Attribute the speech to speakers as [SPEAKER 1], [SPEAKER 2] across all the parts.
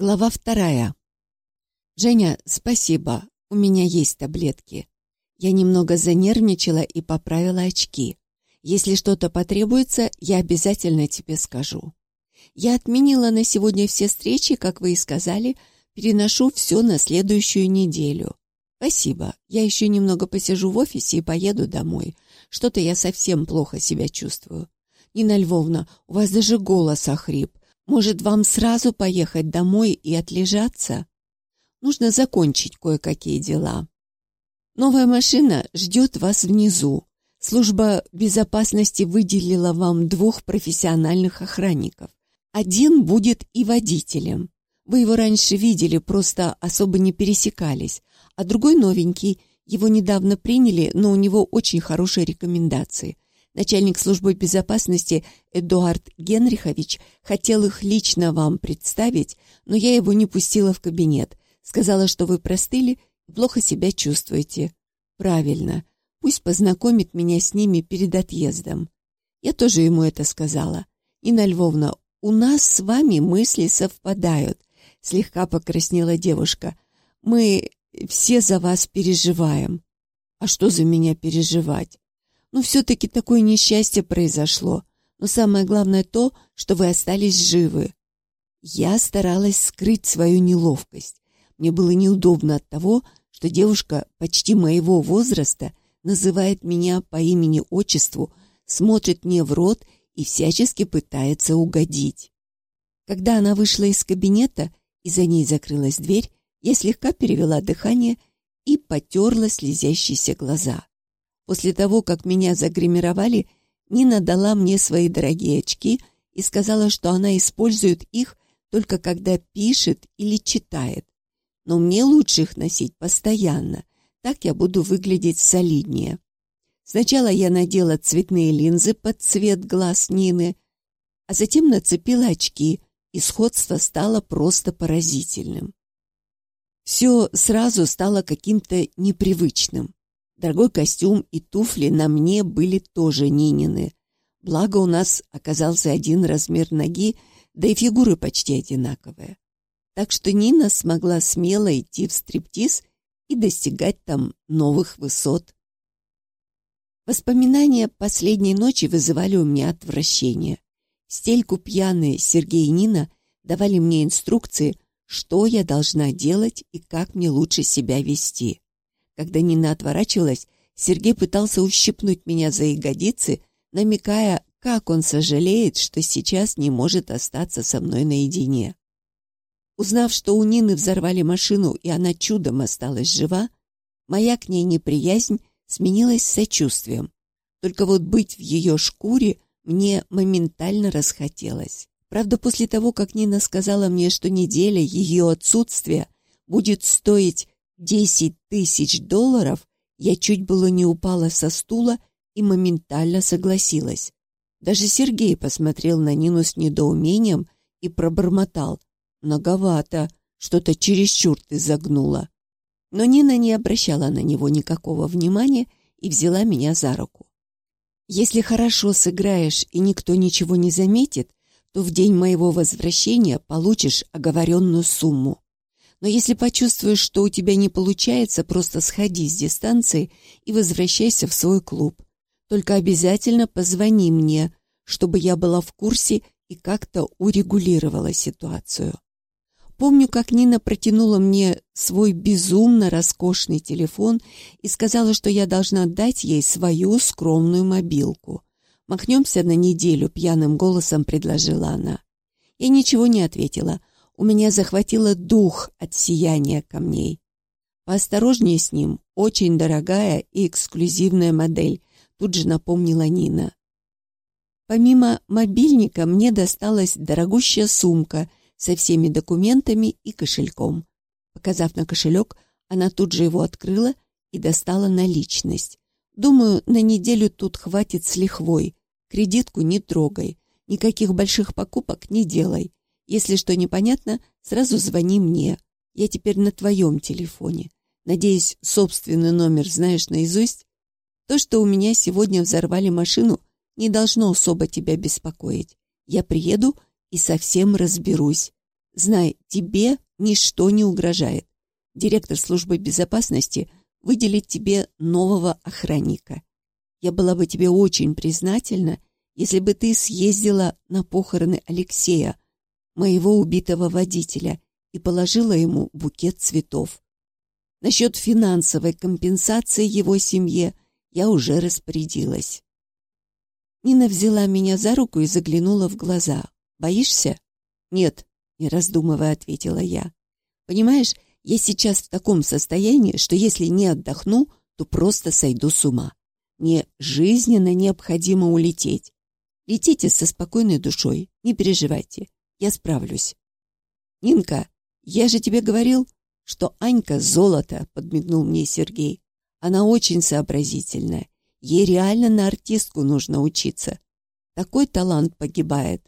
[SPEAKER 1] Глава вторая. «Женя, спасибо, у меня есть таблетки». Я немного занервничала и поправила очки. «Если что-то потребуется, я обязательно тебе скажу». Я отменила на сегодня все встречи, как вы и сказали, переношу все на следующую неделю. Спасибо, я еще немного посижу в офисе и поеду домой. Что-то я совсем плохо себя чувствую. Нина Львовна, у вас даже голос охрип. Может, вам сразу поехать домой и отлежаться? Нужно закончить кое-какие дела. Новая машина ждет вас внизу. Служба безопасности выделила вам двух профессиональных охранников. Один будет и водителем. Вы его раньше видели, просто особо не пересекались. А другой новенький, его недавно приняли, но у него очень хорошие рекомендации – Начальник службы безопасности Эдуард Генрихович хотел их лично вам представить, но я его не пустила в кабинет. Сказала, что вы простыли плохо себя чувствуете. Правильно. Пусть познакомит меня с ними перед отъездом. Я тоже ему это сказала. Нина Львовна, у нас с вами мысли совпадают. Слегка покраснела девушка. Мы все за вас переживаем. А что за меня переживать? Но все-таки такое несчастье произошло. Но самое главное то, что вы остались живы. Я старалась скрыть свою неловкость. Мне было неудобно от того, что девушка почти моего возраста называет меня по имени-отчеству, смотрит мне в рот и всячески пытается угодить. Когда она вышла из кабинета и за ней закрылась дверь, я слегка перевела дыхание и потерла слезящиеся глаза. После того, как меня загримировали, Нина дала мне свои дорогие очки и сказала, что она использует их только когда пишет или читает. Но мне лучше их носить постоянно, так я буду выглядеть солиднее. Сначала я надела цветные линзы под цвет глаз Нины, а затем нацепила очки, и сходство стало просто поразительным. Все сразу стало каким-то непривычным. Дорогой костюм и туфли на мне были тоже Нинины. Благо у нас оказался один размер ноги, да и фигуры почти одинаковые. Так что Нина смогла смело идти в стриптиз и достигать там новых высот. Воспоминания последней ночи вызывали у меня отвращение. Стельку пьяные Сергей и Нина давали мне инструкции, что я должна делать и как мне лучше себя вести. Когда Нина отворачивалась, Сергей пытался ущипнуть меня за ягодицы, намекая, как он сожалеет, что сейчас не может остаться со мной наедине. Узнав, что у Нины взорвали машину и она чудом осталась жива, моя к ней неприязнь сменилась сочувствием. Только вот быть в ее шкуре мне моментально расхотелось. Правда, после того, как Нина сказала мне, что неделя ее отсутствия будет стоить Десять тысяч долларов я чуть было не упала со стула и моментально согласилась. Даже Сергей посмотрел на Нину с недоумением и пробормотал. «Многовато, что-то чересчур ты загнула». Но Нина не обращала на него никакого внимания и взяла меня за руку. «Если хорошо сыграешь и никто ничего не заметит, то в день моего возвращения получишь оговоренную сумму. Но если почувствуешь, что у тебя не получается, просто сходи с дистанции и возвращайся в свой клуб. Только обязательно позвони мне, чтобы я была в курсе и как-то урегулировала ситуацию. Помню, как Нина протянула мне свой безумно роскошный телефон и сказала, что я должна дать ей свою скромную мобилку. «Махнемся на неделю», — пьяным голосом предложила она. Я ничего не ответила, у меня захватило дух от сияния камней. Поосторожнее с ним, очень дорогая и эксклюзивная модель, тут же напомнила Нина. Помимо мобильника мне досталась дорогущая сумка со всеми документами и кошельком. Показав на кошелек, она тут же его открыла и достала наличность. Думаю, на неделю тут хватит с лихвой. Кредитку не трогай, никаких больших покупок не делай. Если что непонятно, сразу звони мне. Я теперь на твоем телефоне. Надеюсь, собственный номер знаешь наизусть? То, что у меня сегодня взорвали машину, не должно особо тебя беспокоить. Я приеду и совсем разберусь. Знай, тебе ничто не угрожает. Директор службы безопасности выделит тебе нового охранника. Я была бы тебе очень признательна, если бы ты съездила на похороны Алексея, моего убитого водителя, и положила ему букет цветов. Насчет финансовой компенсации его семье я уже распорядилась. Нина взяла меня за руку и заглянула в глаза. «Боишься?» «Нет», — не раздумывая ответила я. «Понимаешь, я сейчас в таком состоянии, что если не отдохну, то просто сойду с ума. Мне жизненно необходимо улететь. Летите со спокойной душой, не переживайте, я справлюсь». «Нинка, я же тебе говорил, что Анька золото», — подмигнул мне Сергей. «Она очень сообразительная Ей реально на артистку нужно учиться. Такой талант погибает.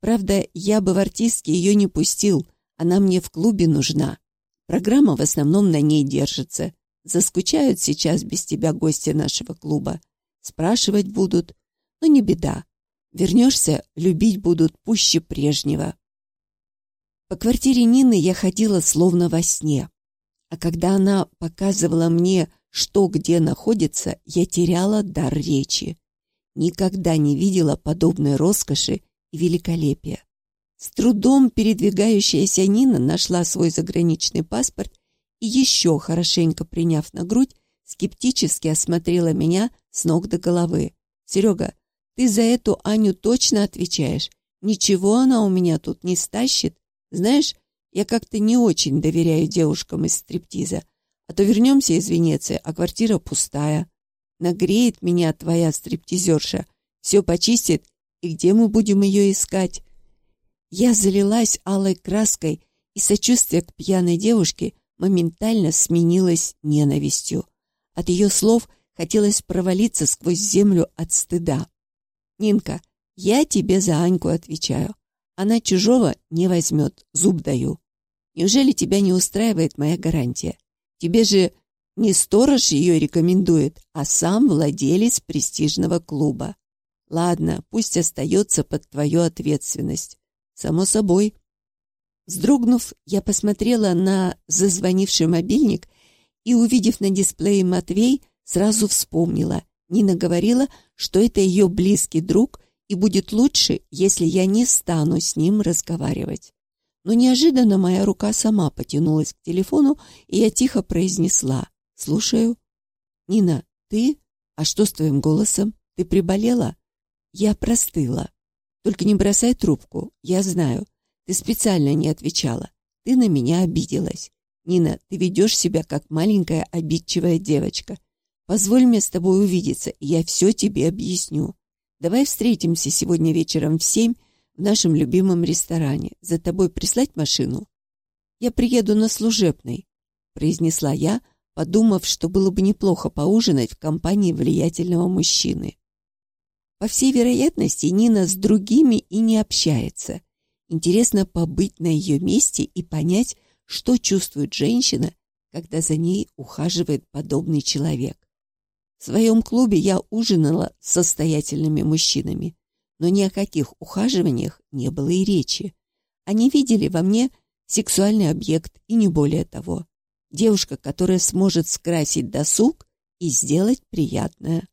[SPEAKER 1] Правда, я бы в артистке ее не пустил, она мне в клубе нужна. Программа в основном на ней держится. Заскучают сейчас без тебя гости нашего клуба. Спрашивать будут, но не беда. Вернешься, любить будут пуще прежнего. По квартире Нины я ходила словно во сне. А когда она показывала мне что где находится, я теряла дар речи. Никогда не видела подобной роскоши и великолепия. С трудом передвигающаяся Нина нашла свой заграничный паспорт и еще, хорошенько приняв на грудь, скептически осмотрела меня с ног до головы. «Серега, ты за эту Аню точно отвечаешь? Ничего она у меня тут не стащит? Знаешь, я как-то не очень доверяю девушкам из стриптиза. А то вернемся из Венеции, а квартира пустая. Нагреет меня твоя стриптизерша, все почистит, и где мы будем ее искать? Я залилась алой краской, и сочувствие к пьяной девушке моментально сменилось ненавистью. От ее слов хотелось провалиться сквозь землю от стыда. «Нинка, я тебе за Аньку отвечаю. Она чужого не возьмет, зуб даю. Неужели тебя не устраивает моя гарантия? Тебе же не сторож ее рекомендует, а сам владелец престижного клуба. Ладно, пусть остается под твою ответственность. Само собой. Вздрогнув, я посмотрела на зазвонивший мобильник и, увидев на дисплее Матвей, сразу вспомнила. Нина говорила, что это ее близкий друг, и будет лучше, если я не стану с ним разговаривать но неожиданно моя рука сама потянулась к телефону, и я тихо произнесла «Слушаю». «Нина, ты? А что с твоим голосом? Ты приболела?» «Я простыла. Только не бросай трубку, я знаю. Ты специально не отвечала. Ты на меня обиделась. Нина, ты ведешь себя как маленькая обидчивая девочка. Позволь мне с тобой увидеться, и я все тебе объясню. Давай встретимся сегодня вечером в семь в нашем любимом ресторане. За тобой прислать машину?» «Я приеду на служебной», — произнесла я, подумав, что было бы неплохо поужинать в компании влиятельного мужчины. По всей вероятности, Нина с другими и не общается. Интересно побыть на ее месте и понять, что чувствует женщина, когда за ней ухаживает подобный человек. В своем клубе я ужинала с состоятельными мужчинами но ни о каких ухаживаниях не было и речи. Они видели во мне сексуальный объект и не более того. Девушка, которая сможет скрасить досуг и сделать приятное